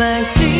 my feet